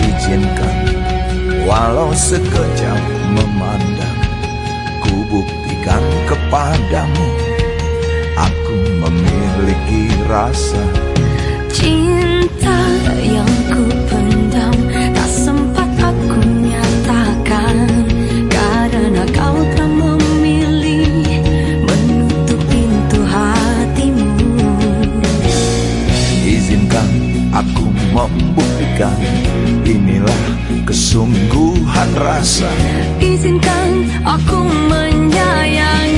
izinkan. Walau sekejap memandang Ku buktikan kepadamu Aku memiliki rasa Cinta kesungguhan rasa. Izinkan aku menyayangimu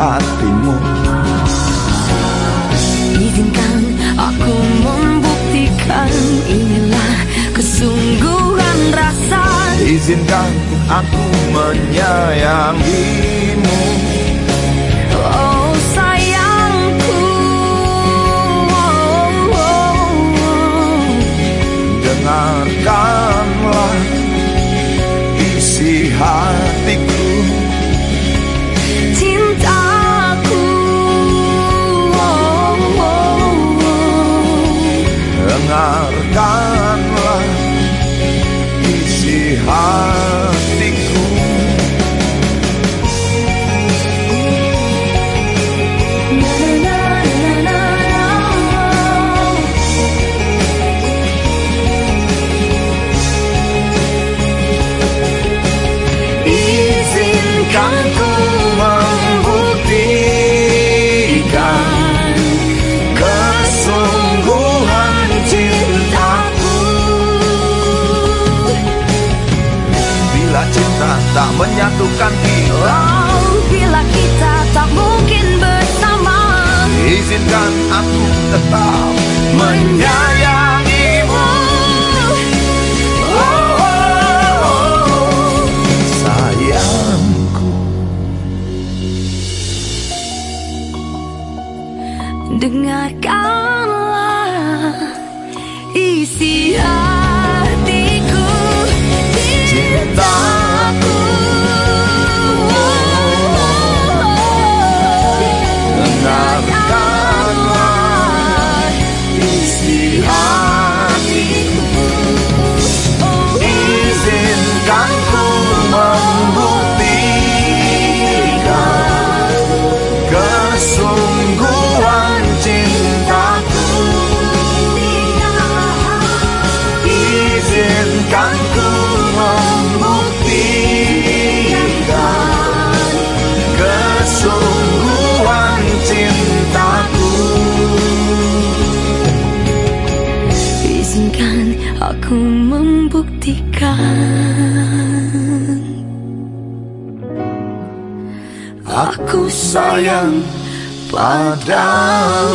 hatimu. Izinkan aku membuktikan Inilah kesungguhan rasa. Izinkan aku menyayangimu. Oh sayangku. Oh, oh, oh. Dengarkanlah isi hatiku Dengarkanlah menyatukan kita. Oh, bila kita tak mungkin bersama Izinkan aku tetap menyayangimu. Oh, oh, oh, Sayangku. Dengarkanlah Aku sayang padamu